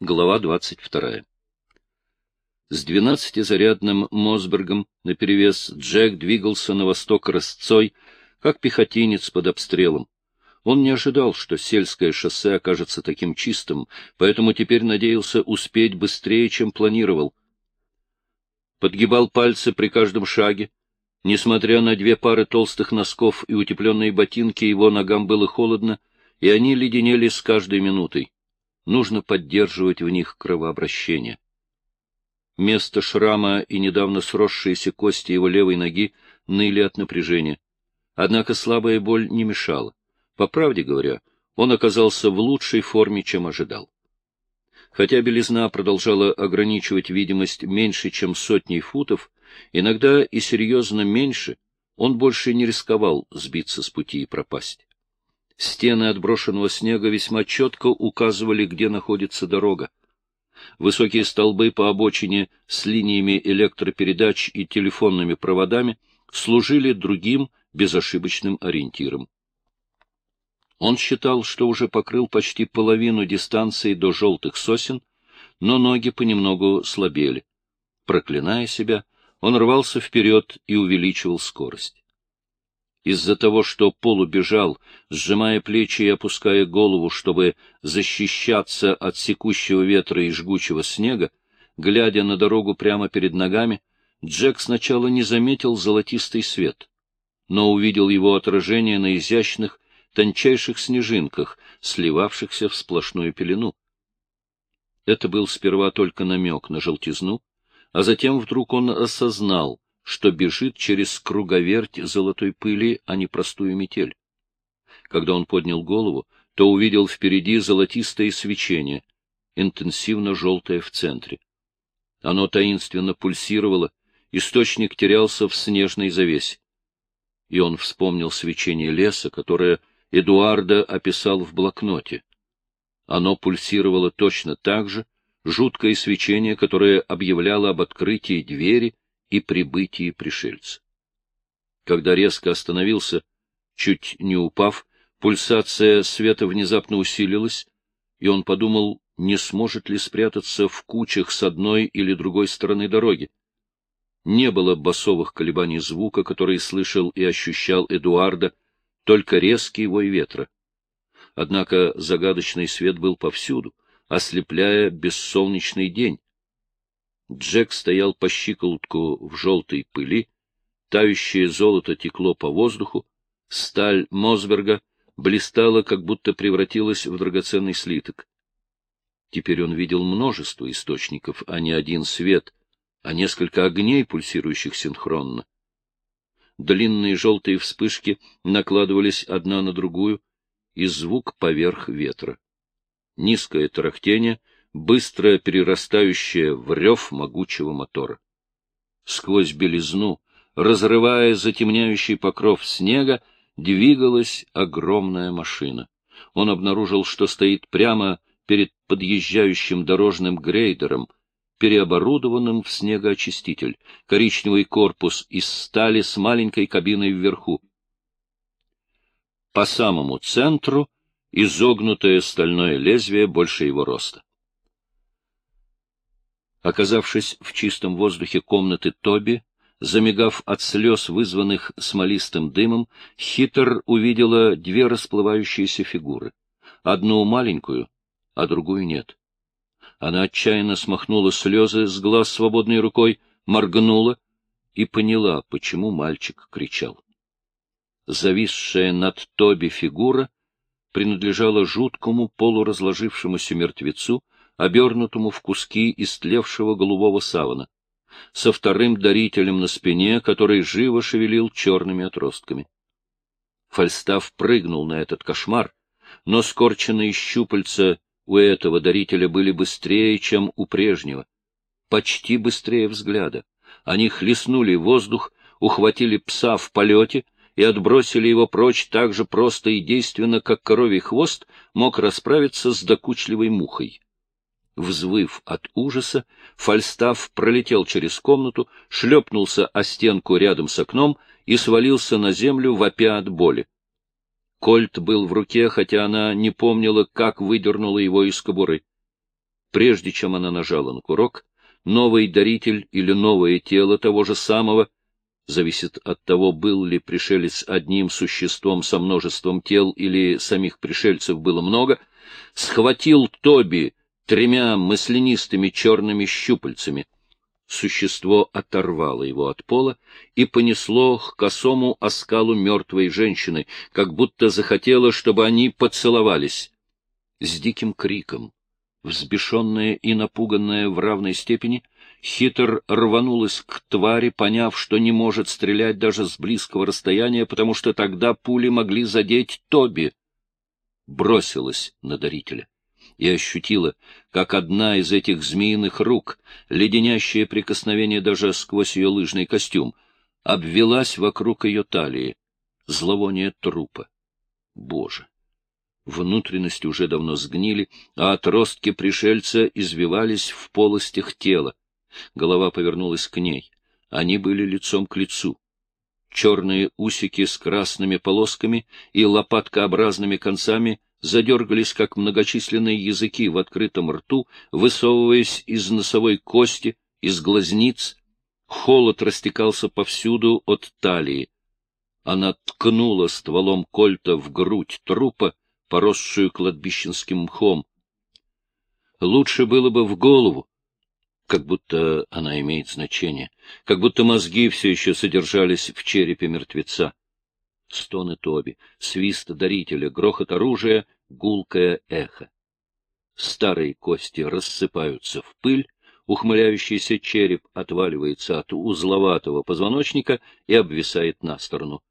Глава 22. С двенадцатизарядным Мосбергом наперевес Джек двигался на восток рысцой, как пехотинец под обстрелом. Он не ожидал, что сельское шоссе окажется таким чистым, поэтому теперь надеялся успеть быстрее, чем планировал. Подгибал пальцы при каждом шаге. Несмотря на две пары толстых носков и утепленные ботинки, его ногам было холодно, и они леденели с каждой минутой нужно поддерживать в них кровообращение. Место шрама и недавно сросшиеся кости его левой ноги ныли от напряжения. Однако слабая боль не мешала. По правде говоря, он оказался в лучшей форме, чем ожидал. Хотя белизна продолжала ограничивать видимость меньше, чем сотней футов, иногда и серьезно меньше, он больше не рисковал сбиться с пути и пропасть. Стены отброшенного снега весьма четко указывали, где находится дорога. Высокие столбы по обочине с линиями электропередач и телефонными проводами служили другим безошибочным ориентиром. Он считал, что уже покрыл почти половину дистанции до желтых сосен, но ноги понемногу слабели. Проклиная себя, он рвался вперед и увеличивал скорость. Из-за того, что полубежал, сжимая плечи и опуская голову, чтобы защищаться от секущего ветра и жгучего снега, глядя на дорогу прямо перед ногами, Джек сначала не заметил золотистый свет, но увидел его отражение на изящных, тончайших снежинках, сливавшихся в сплошную пелену. Это был сперва только намек на желтизну, а затем вдруг он осознал — что бежит через круговерть золотой пыли, а не простую метель. Когда он поднял голову, то увидел впереди золотистое свечение, интенсивно желтое в центре. Оно таинственно пульсировало, источник терялся в снежной завесе. И он вспомнил свечение леса, которое Эдуарда описал в блокноте. Оно пульсировало точно так же, жуткое свечение, которое объявляло об открытии двери и прибытии пришельца. Когда резко остановился, чуть не упав, пульсация света внезапно усилилась, и он подумал, не сможет ли спрятаться в кучах с одной или другой стороны дороги. Не было басовых колебаний звука, которые слышал и ощущал Эдуарда, только резкий вой ветра. Однако загадочный свет был повсюду, ослепляя бессолнечный день, Джек стоял по щиколотку в желтой пыли, тающее золото текло по воздуху, сталь Мосберга блистала, как будто превратилась в драгоценный слиток. Теперь он видел множество источников, а не один свет, а несколько огней, пульсирующих синхронно. Длинные желтые вспышки накладывались одна на другую, и звук поверх ветра. Низкое тарахтение — быстро перерастающее в рев могучего мотора. Сквозь белизну, разрывая затемняющий покров снега, двигалась огромная машина. Он обнаружил, что стоит прямо перед подъезжающим дорожным грейдером, переоборудованным в снегоочиститель, коричневый корпус из стали с маленькой кабиной вверху. По самому центру изогнутое стальное лезвие больше его роста. Оказавшись в чистом воздухе комнаты Тоби, замигав от слез, вызванных смолистым дымом, Хитр увидела две расплывающиеся фигуры. Одну маленькую, а другую нет. Она отчаянно смахнула слезы с глаз свободной рукой, моргнула и поняла, почему мальчик кричал. Зависшая над Тоби фигура принадлежала жуткому полуразложившемуся мертвецу, обернутому в куски истлевшего голубого савана, со вторым дарителем на спине, который живо шевелил черными отростками. Фальстав прыгнул на этот кошмар, но скорченные щупальца у этого дарителя были быстрее, чем у прежнего, почти быстрее взгляда. Они хлестнули воздух, ухватили пса в полете и отбросили его прочь так же просто и действенно, как коровий хвост мог расправиться с докучливой мухой. Взвыв от ужаса, Фальстав пролетел через комнату, шлепнулся о стенку рядом с окном и свалился на землю, вопя от боли. Кольт был в руке, хотя она не помнила, как выдернула его из кобуры. Прежде чем она нажала на курок, новый даритель или новое тело того же самого зависит от того, был ли пришелец одним существом со множеством тел или самих пришельцев было много, схватил Тоби тремя маслянистыми черными щупальцами. Существо оторвало его от пола и понесло к косому оскалу мертвой женщины, как будто захотело, чтобы они поцеловались. С диким криком, взбешенная и напуганная в равной степени, Хитр рванулась к твари, поняв, что не может стрелять даже с близкого расстояния, потому что тогда пули могли задеть Тоби. Бросилась на дарителя и ощутила, как одна из этих змеиных рук, леденящее прикосновение даже сквозь ее лыжный костюм, обвелась вокруг ее талии. Зловоние трупа. Боже! Внутренности уже давно сгнили, а отростки пришельца извивались в полостях тела. Голова повернулась к ней. Они были лицом к лицу. Черные усики с красными полосками и лопаткообразными концами задергались, как многочисленные языки в открытом рту, высовываясь из носовой кости, из глазниц. Холод растекался повсюду от талии. Она ткнула стволом кольта в грудь трупа, поросшую кладбищенским мхом. Лучше было бы в голову, как будто она имеет значение, как будто мозги все еще содержались в черепе мертвеца. Стоны Тоби, свист дарителя, грохот оружия, гулкое эхо. Старые кости рассыпаются в пыль, ухмыляющийся череп отваливается от узловатого позвоночника и обвисает на сторону.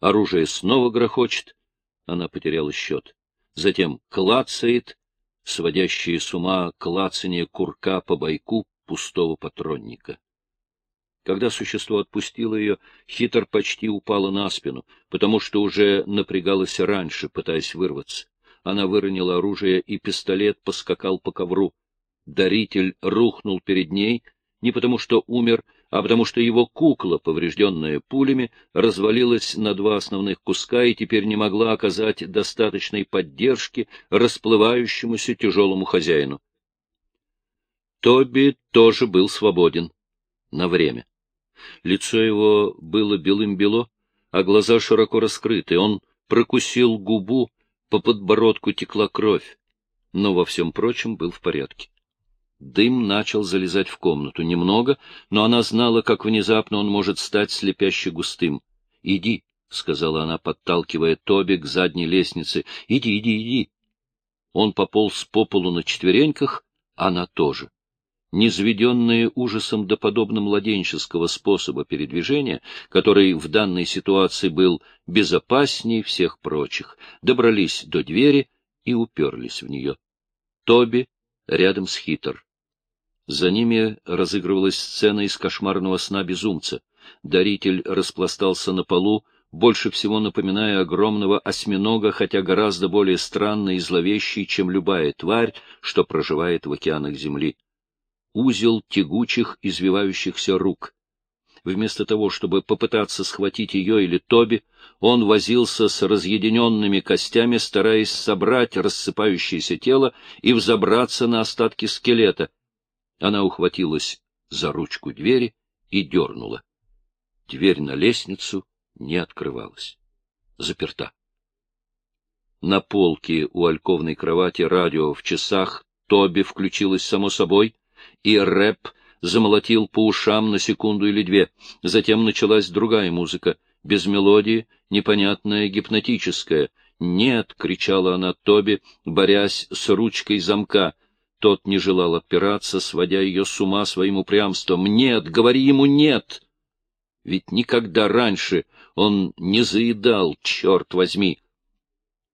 Оружие снова грохочет, она потеряла счет. Затем клацает, сводящие с ума клацание курка по бойку пустого патронника. Когда существо отпустило ее, хитр почти упала на спину, потому что уже напрягалась раньше, пытаясь вырваться. Она выронила оружие, и пистолет поскакал по ковру. Даритель рухнул перед ней, не потому что умер, а потому что его кукла, поврежденная пулями, развалилась на два основных куска и теперь не могла оказать достаточной поддержки расплывающемуся тяжелому хозяину. Тоби тоже был свободен. На время. Лицо его было белым-бело, а глаза широко раскрыты. Он прокусил губу, по подбородку текла кровь, но во всем прочем был в порядке. Дым начал залезать в комнату. Немного, но она знала, как внезапно он может стать слепяще густым. — Иди, — сказала она, подталкивая Тоби к задней лестнице. — Иди, иди, иди. Он пополз по полу на четвереньках, она тоже. Низведенные ужасом до подобно младенческого способа передвижения, который в данной ситуации был безопаснее всех прочих, добрались до двери и уперлись в нее. Тоби рядом с Хитер. За ними разыгрывалась сцена из кошмарного сна безумца. Даритель распластался на полу, больше всего напоминая огромного осьминога, хотя гораздо более странный и зловещий, чем любая тварь, что проживает в океанах Земли. Узел тягучих, извивающихся рук. Вместо того, чтобы попытаться схватить ее или Тоби, он возился с разъединенными костями, стараясь собрать рассыпающееся тело и взобраться на остатки скелета — она ухватилась за ручку двери и дернула. Дверь на лестницу не открывалась. Заперта. На полке у альковной кровати радио в часах Тоби включилось само собой, и рэп замолотил по ушам на секунду или две. Затем началась другая музыка, без мелодии, непонятная, гипнотическая. «Нет!» — кричала она Тоби, борясь с ручкой замка. Тот не желал отпираться, сводя ее с ума своим упрямством. «Нет! Говори ему нет!» Ведь никогда раньше он не заедал, черт возьми!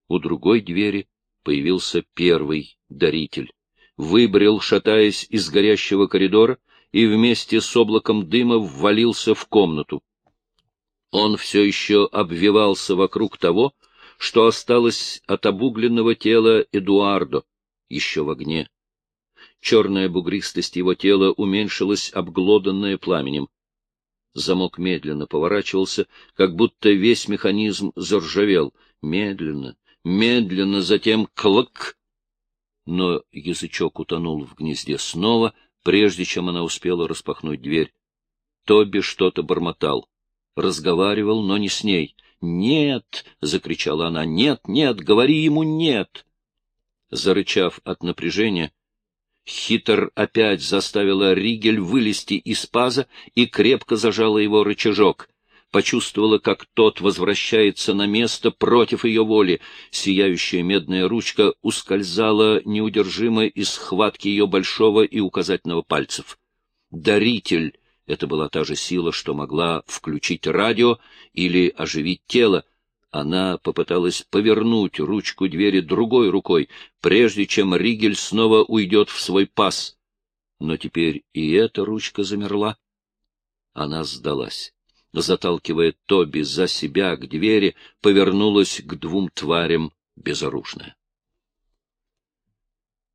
У другой двери появился первый даритель. Выбрел, шатаясь из горящего коридора, и вместе с облаком дыма ввалился в комнату. Он все еще обвивался вокруг того, что осталось от обугленного тела Эдуардо, еще в огне. Черная бугристость его тела уменьшилась, обглоданная пламенем. Замок медленно поворачивался, как будто весь механизм заржавел. Медленно, медленно, затем клык. Но язычок утонул в гнезде снова, прежде чем она успела распахнуть дверь. Тоби что-то бормотал. Разговаривал, но не с ней. «Нет!» — закричала она. «Нет, нет! Говори ему нет!» Зарычав от напряжения, Хитр опять заставила Ригель вылезти из паза и крепко зажала его рычажок. Почувствовала, как тот возвращается на место против ее воли. Сияющая медная ручка ускользала неудержимо из схватки ее большого и указательного пальцев. Даритель — это была та же сила, что могла включить радио или оживить тело, она попыталась повернуть ручку двери другой рукой, прежде чем Ригель снова уйдет в свой пас. Но теперь и эта ручка замерла. Она сдалась. Заталкивая Тоби за себя к двери, повернулась к двум тварям безоружная.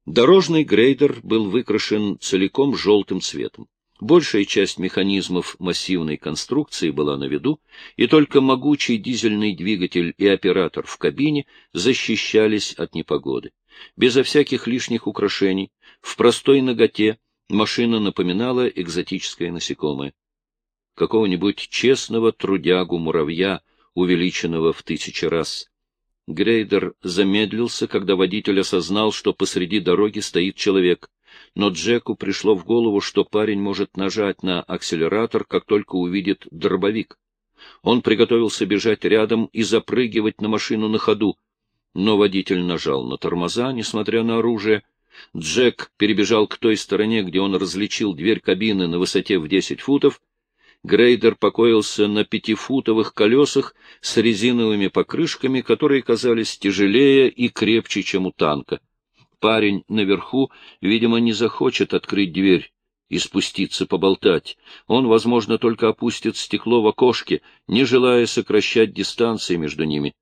Дорожный грейдер был выкрашен целиком желтым цветом. Большая часть механизмов массивной конструкции была на виду, и только могучий дизельный двигатель и оператор в кабине защищались от непогоды. Безо всяких лишних украшений, в простой ноготе машина напоминала экзотическое насекомое. Какого-нибудь честного трудягу-муравья, увеличенного в тысячи раз. Грейдер замедлился, когда водитель осознал, что посреди дороги стоит человек но Джеку пришло в голову, что парень может нажать на акселератор, как только увидит дробовик. Он приготовился бежать рядом и запрыгивать на машину на ходу, но водитель нажал на тормоза, несмотря на оружие. Джек перебежал к той стороне, где он различил дверь кабины на высоте в десять футов. Грейдер покоился на пятифутовых колесах с резиновыми покрышками, которые казались тяжелее и крепче, чем у танка. Парень наверху, видимо, не захочет открыть дверь и спуститься поболтать. Он, возможно, только опустит стекло в окошке, не желая сокращать дистанции между ними.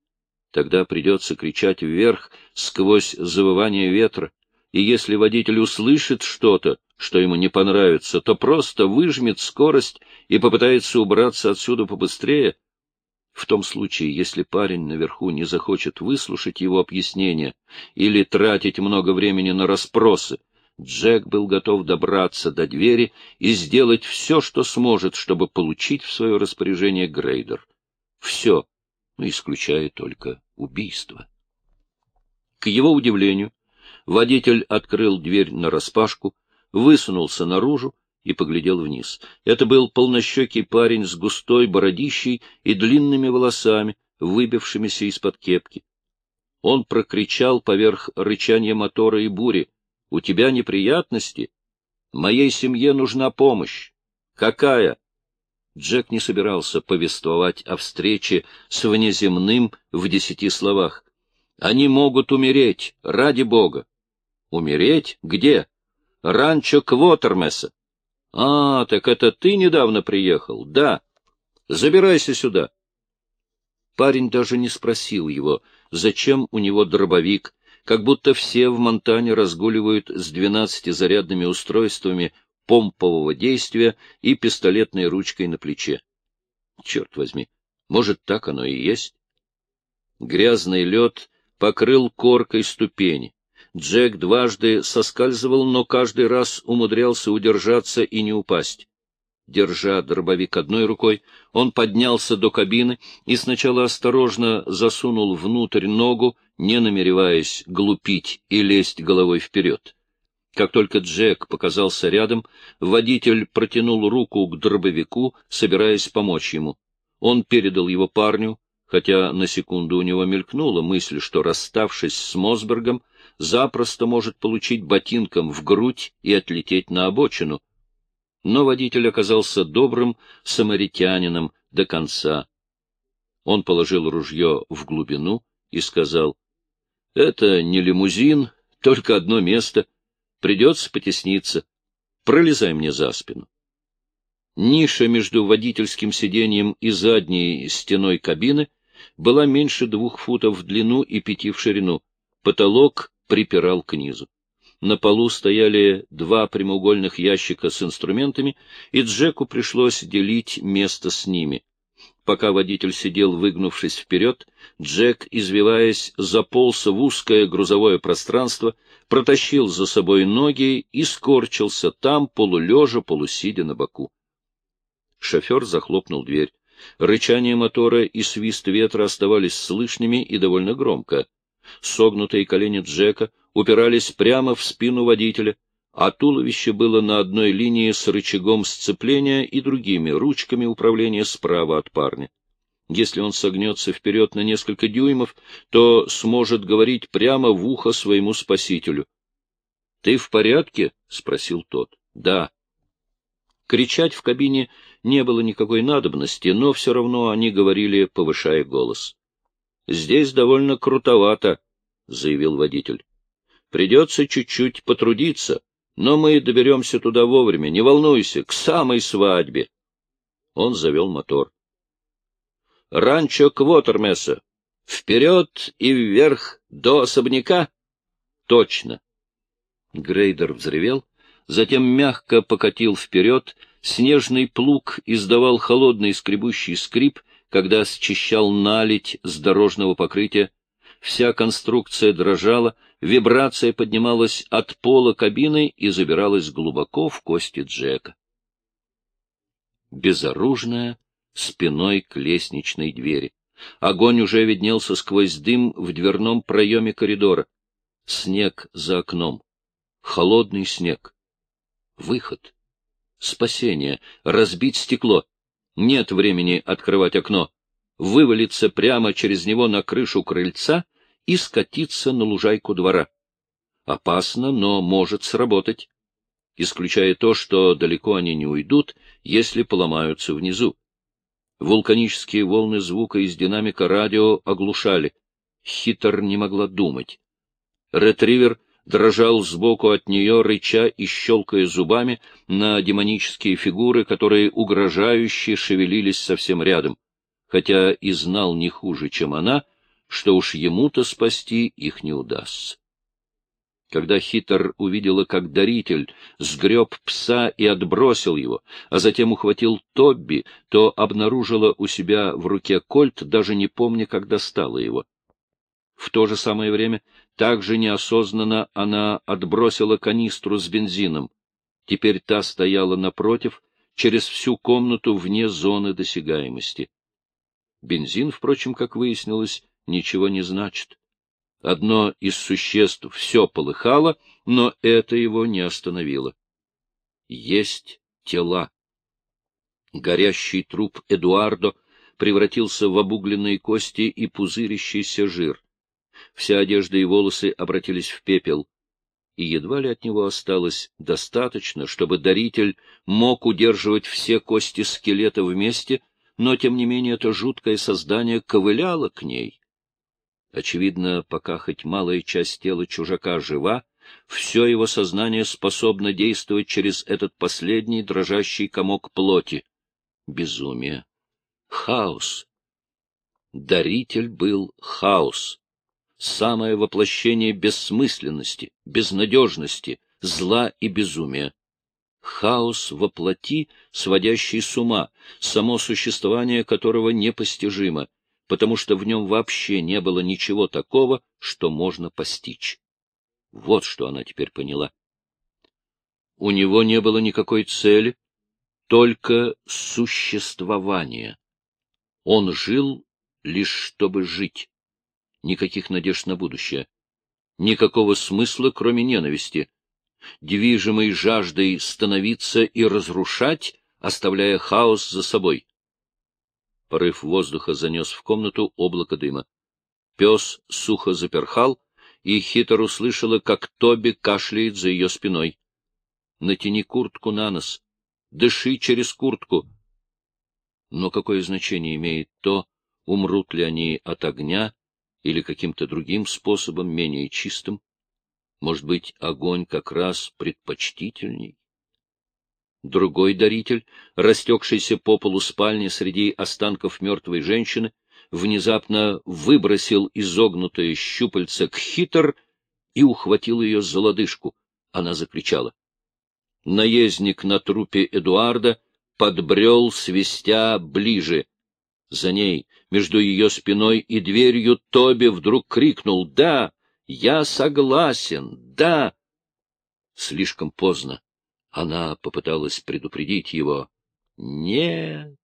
Тогда придется кричать вверх сквозь завывание ветра, и если водитель услышит что-то, что ему не понравится, то просто выжмет скорость и попытается убраться отсюда побыстрее. В том случае, если парень наверху не захочет выслушать его объяснения или тратить много времени на расспросы, Джек был готов добраться до двери и сделать все, что сможет, чтобы получить в свое распоряжение грейдер. Все, исключая только убийство. К его удивлению, водитель открыл дверь нараспашку, высунулся наружу и поглядел вниз. Это был полнощекий парень с густой бородищей и длинными волосами, выбившимися из-под кепки. Он прокричал поверх рычания мотора и бури. — У тебя неприятности? Моей семье нужна помощь. Какая? Джек не собирался повествовать о встрече с внеземным в десяти словах. Они могут умереть, ради бога. Умереть? Где? Ранчо Квотермеса. А, так это ты недавно приехал? Да. Забирайся сюда. Парень даже не спросил его, зачем у него дробовик, как будто все в Монтане разгуливают с двенадцатизарядными устройствами помпового действия и пистолетной ручкой на плече. Черт возьми, может, так оно и есть? Грязный лед покрыл коркой ступени. Джек дважды соскальзывал, но каждый раз умудрялся удержаться и не упасть. Держа дробовик одной рукой, он поднялся до кабины и сначала осторожно засунул внутрь ногу, не намереваясь глупить и лезть головой вперед. Как только Джек показался рядом, водитель протянул руку к дробовику, собираясь помочь ему. Он передал его парню, хотя на секунду у него мелькнула мысль, что, расставшись с Мосбергом, запросто может получить ботинком в грудь и отлететь на обочину. Но водитель оказался добрым самаритянином до конца. Он положил ружье в глубину и сказал, — Это не лимузин, только одно место. Придется потесниться. Пролезай мне за спину. Ниша между водительским сиденьем и задней стеной кабины была меньше двух футов в длину и пяти в ширину. Потолок припирал к низу. На полу стояли два прямоугольных ящика с инструментами, и Джеку пришлось делить место с ними. Пока водитель сидел, выгнувшись вперед, Джек, извиваясь, заполз в узкое грузовое пространство, протащил за собой ноги и скорчился там, полулежа, полусидя на боку. Шофер захлопнул дверь. Рычание мотора и свист ветра оставались слышными и довольно громко. Согнутые колени Джека упирались прямо в спину водителя, а туловище было на одной линии с рычагом сцепления и другими ручками управления справа от парня. Если он согнется вперед на несколько дюймов, то сможет говорить прямо в ухо своему спасителю. — Ты в порядке? — спросил тот. — Да. Кричать в кабине не было никакой надобности, но все равно они говорили, повышая голос. — Здесь довольно крутовато, — заявил водитель. — Придется чуть-чуть потрудиться, но мы доберемся туда вовремя, не волнуйся, к самой свадьбе. Он завел мотор. — Ранчо Квотермеса! Вперед и вверх до особняка! — Точно! Грейдер взревел, затем мягко покатил вперед, снежный плуг издавал холодный скребущий скрип, когда счищал наледь с дорожного покрытия, вся конструкция дрожала, вибрация поднималась от пола кабины и забиралась глубоко в кости Джека. Безоружная, спиной к лестничной двери. Огонь уже виднелся сквозь дым в дверном проеме коридора. Снег за окном. Холодный снег. Выход. Спасение. Разбить стекло. Нет времени открывать окно. Вывалиться прямо через него на крышу крыльца и скатиться на лужайку двора. Опасно, но может сработать. Исключая то, что далеко они не уйдут, если поломаются внизу. Вулканические волны звука из динамика радио оглушали. Хитр не могла думать. Ретривер дрожал сбоку от нее, рыча и щелкая зубами на демонические фигуры, которые угрожающе шевелились совсем рядом, хотя и знал не хуже, чем она, что уж ему-то спасти их не удастся. Когда Хитр увидела, как даритель сгреб пса и отбросил его, а затем ухватил Тобби, то обнаружила у себя в руке кольт, даже не помня, как достала его. В то же самое время также неосознанно она отбросила канистру с бензином. Теперь та стояла напротив, через всю комнату вне зоны досягаемости. Бензин, впрочем, как выяснилось, ничего не значит. Одно из существ все полыхало, но это его не остановило. Есть тела. Горящий труп Эдуардо превратился в обугленные кости и пузырящийся жир. Вся одежда и волосы обратились в пепел, и едва ли от него осталось достаточно, чтобы даритель мог удерживать все кости скелета вместе, но, тем не менее, это жуткое создание ковыляло к ней. Очевидно, пока хоть малая часть тела чужака жива, все его сознание способно действовать через этот последний дрожащий комок плоти. Безумие. Хаос. Даритель был хаос самое воплощение бессмысленности, безнадежности, зла и безумия. Хаос во плоти, сводящий с ума, само существование которого непостижимо, потому что в нем вообще не было ничего такого, что можно постичь. Вот что она теперь поняла. У него не было никакой цели, только существование. Он жил лишь чтобы жить никаких надежд на будущее, никакого смысла, кроме ненависти, движимой жаждой становиться и разрушать, оставляя хаос за собой. Порыв воздуха занес в комнату облако дыма. Пес сухо заперхал, и хитро услышала, как Тоби кашляет за ее спиной. — Натяни куртку на нос. Дыши через куртку. Но какое значение имеет то, умрут ли они от огня или каким-то другим способом, менее чистым. Может быть, огонь как раз предпочтительней? Другой даритель, растекшийся по полу спальни среди останков мертвой женщины, внезапно выбросил изогнутое щупальце к хитр и ухватил ее за лодыжку. Она закричала. Наездник на трупе Эдуарда подбрел, свистя, ближе. За ней, между ее спиной и дверью Тоби вдруг крикнул «Да! Я согласен! Да!» Слишком поздно. Она попыталась предупредить его. «Нет!»